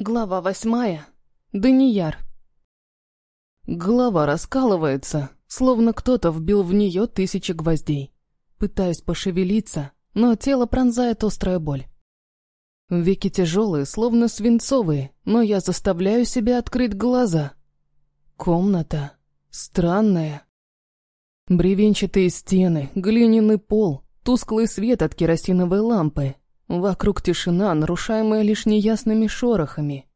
Глава восьмая. Данияр. Голова раскалывается, словно кто-то вбил в нее тысячи гвоздей. Пытаюсь пошевелиться, но тело пронзает острая боль. Веки тяжелые, словно свинцовые, но я заставляю себя открыть глаза. Комната. Странная. Бревенчатые стены, глиняный пол, тусклый свет от керосиновой лампы, Вокруг тишина, нарушаемая лишь неясными шорохами.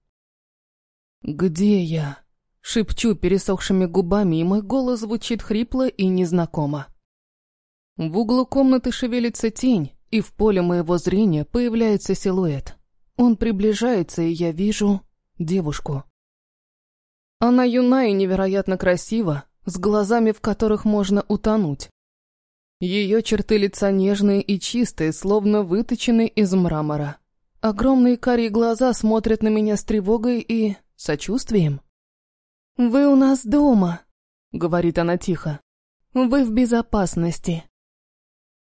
«Где я?» Шепчу пересохшими губами, и мой голос звучит хрипло и незнакомо. В углу комнаты шевелится тень, и в поле моего зрения появляется силуэт. Он приближается, и я вижу девушку. Она юна и невероятно красива, с глазами, в которых можно утонуть. Ее черты лица нежные и чистые, словно выточенные из мрамора. Огромные карие глаза смотрят на меня с тревогой и сочувствием. «Вы у нас дома», — говорит она тихо. «Вы в безопасности».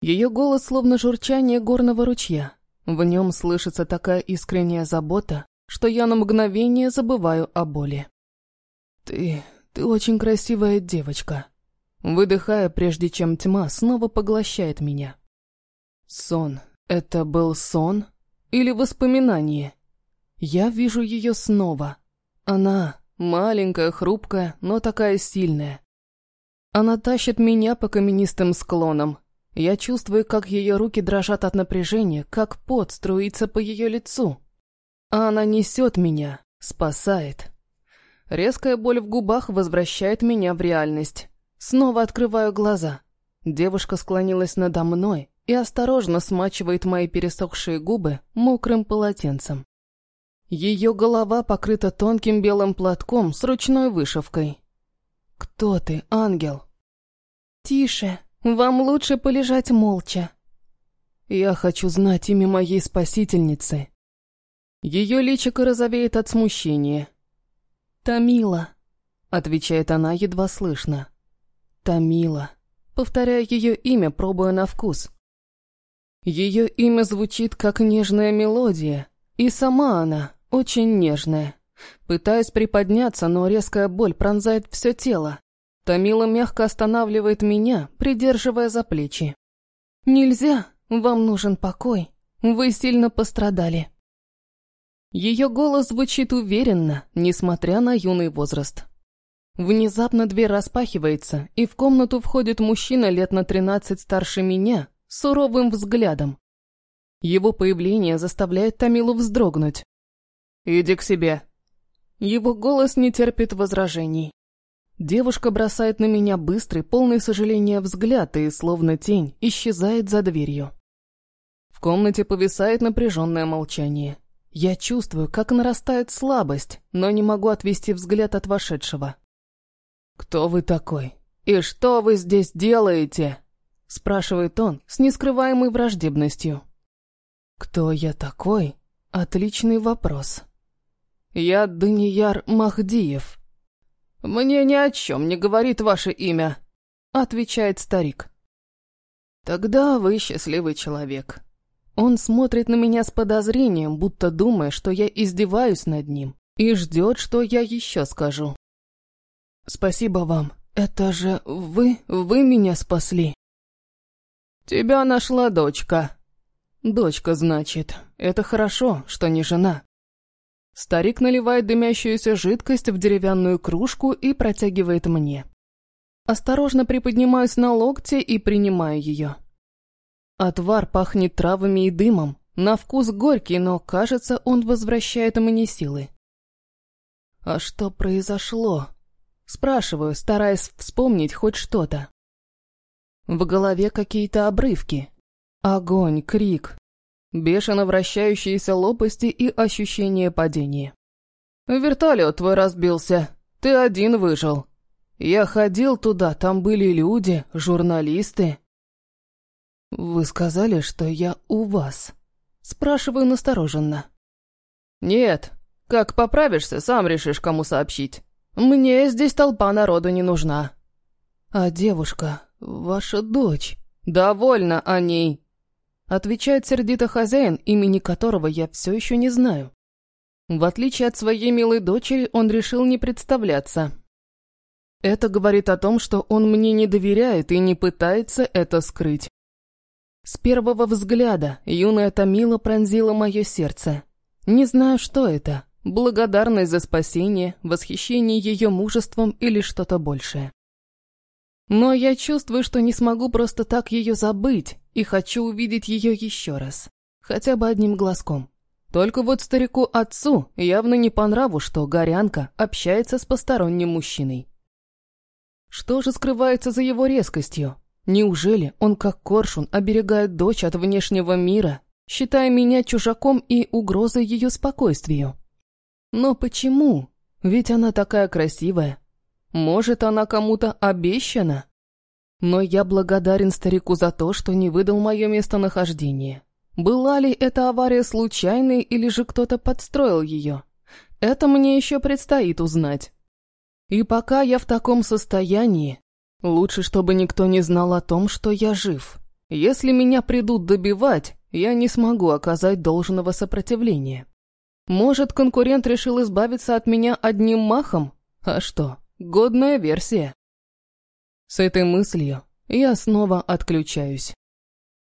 Ее голос словно журчание горного ручья. В нем слышится такая искренняя забота, что я на мгновение забываю о боли. «Ты... ты очень красивая девочка», выдыхая, прежде чем тьма снова поглощает меня. Сон. Это был сон или воспоминание? Я вижу ее снова. Она маленькая, хрупкая, но такая сильная. Она тащит меня по каменистым склонам. Я чувствую, как ее руки дрожат от напряжения, как пот струится по ее лицу. А она несет меня, спасает. Резкая боль в губах возвращает меня в реальность. Снова открываю глаза. Девушка склонилась надо мной и осторожно смачивает мои пересохшие губы мокрым полотенцем. Ее голова покрыта тонким белым платком с ручной вышивкой. «Кто ты, ангел?» «Тише, вам лучше полежать молча». «Я хочу знать имя моей спасительницы». Ее личико розовеет от смущения. «Тамила», — отвечает она едва слышно. Тамила. Повторяю ее имя, пробуя на вкус. Ее имя звучит как нежная мелодия, и сама она очень нежная. Пытаюсь приподняться, но резкая боль пронзает все тело. Тамила мягко останавливает меня, придерживая за плечи. «Нельзя, вам нужен покой. Вы сильно пострадали». Ее голос звучит уверенно, несмотря на юный возраст. Внезапно дверь распахивается, и в комнату входит мужчина лет на тринадцать старше меня, суровым взглядом. Его появление заставляет Тамилу вздрогнуть. «Иди к себе». Его голос не терпит возражений. Девушка бросает на меня быстрый, полный сожаления взгляд и, словно тень, исчезает за дверью. В комнате повисает напряженное молчание. Я чувствую, как нарастает слабость, но не могу отвести взгляд от вошедшего. «Кто вы такой? И что вы здесь делаете?» спрашивает он с нескрываемой враждебностью. «Кто я такой?» Отличный вопрос. «Я Данияр Махдиев». «Мне ни о чем не говорит ваше имя», — отвечает старик. «Тогда вы счастливый человек». Он смотрит на меня с подозрением, будто думая, что я издеваюсь над ним, и ждет, что я еще скажу. «Спасибо вам. Это же вы, вы меня спасли». «Тебя нашла дочка». «Дочка, значит. Это хорошо, что не жена». Старик наливает дымящуюся жидкость в деревянную кружку и протягивает мне. Осторожно приподнимаюсь на локте и принимаю ее. Отвар пахнет травами и дымом. На вкус горький, но, кажется, он возвращает мне силы. А что произошло? Спрашиваю, стараясь вспомнить хоть что-то. В голове какие-то обрывки. Огонь, крик, бешено вращающиеся лопасти и ощущение падения. «Вертолет твой разбился. Ты один выжил. Я ходил туда, там были люди, журналисты». «Вы сказали, что я у вас?» Спрашиваю настороженно. «Нет. Как поправишься, сам решишь, кому сообщить. Мне здесь толпа народу не нужна. А девушка, ваша дочь, довольна о ней. Отвечает сердито хозяин, имени которого я все еще не знаю. В отличие от своей милой дочери, он решил не представляться. Это говорит о том, что он мне не доверяет и не пытается это скрыть. С первого взгляда юная Томила пронзила мое сердце. Не знаю, что это – благодарность за спасение, восхищение ее мужеством или что-то большее. Но я чувствую, что не смогу просто так ее забыть и хочу увидеть ее еще раз. Хотя бы одним глазком. Только вот старику-отцу явно не по нраву, что Горянка общается с посторонним мужчиной. Что же скрывается за его резкостью? Неужели он, как коршун, оберегает дочь от внешнего мира, считая меня чужаком и угрозой ее спокойствию? Но почему? Ведь она такая красивая. Может, она кому-то обещана? Но я благодарен старику за то, что не выдал мое местонахождение. Была ли эта авария случайной или же кто-то подстроил ее? Это мне еще предстоит узнать. И пока я в таком состоянии, лучше, чтобы никто не знал о том, что я жив. Если меня придут добивать, я не смогу оказать должного сопротивления. Может, конкурент решил избавиться от меня одним махом? А что, годная версия. С этой мыслью я снова отключаюсь.